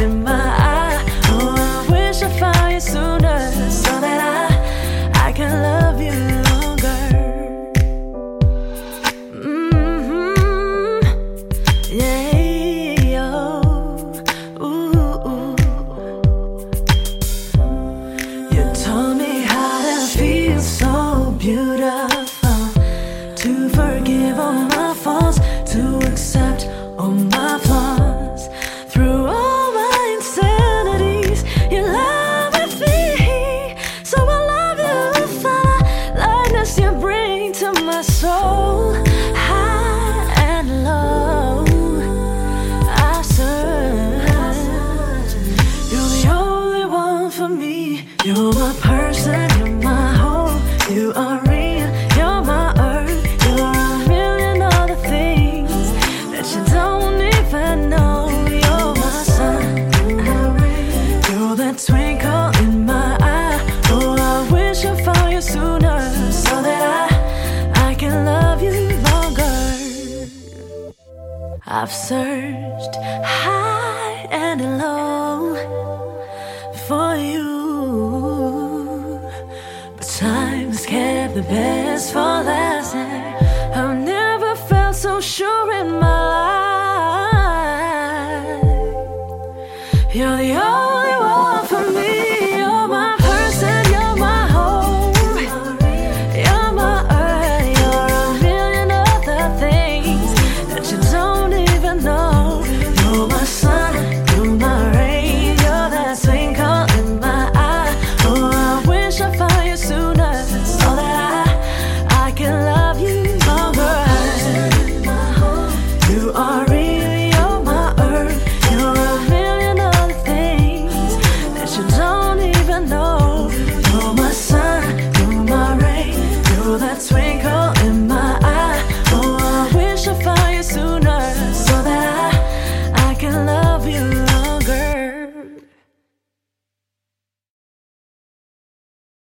in my eye. Oh, I wish I found you sooner so that I I can love you longer. hmm oh, ooh. You me how to feel so beautiful. To forgive all You're my person, you're my home. You are real, you're my earth. You're a million other things that you don't even know. You're my sun, you're that twinkle in my eye. Oh, I wish I found you sooner so that I I can love you longer. I've searched high and low for you, the best for last. I've never felt so sure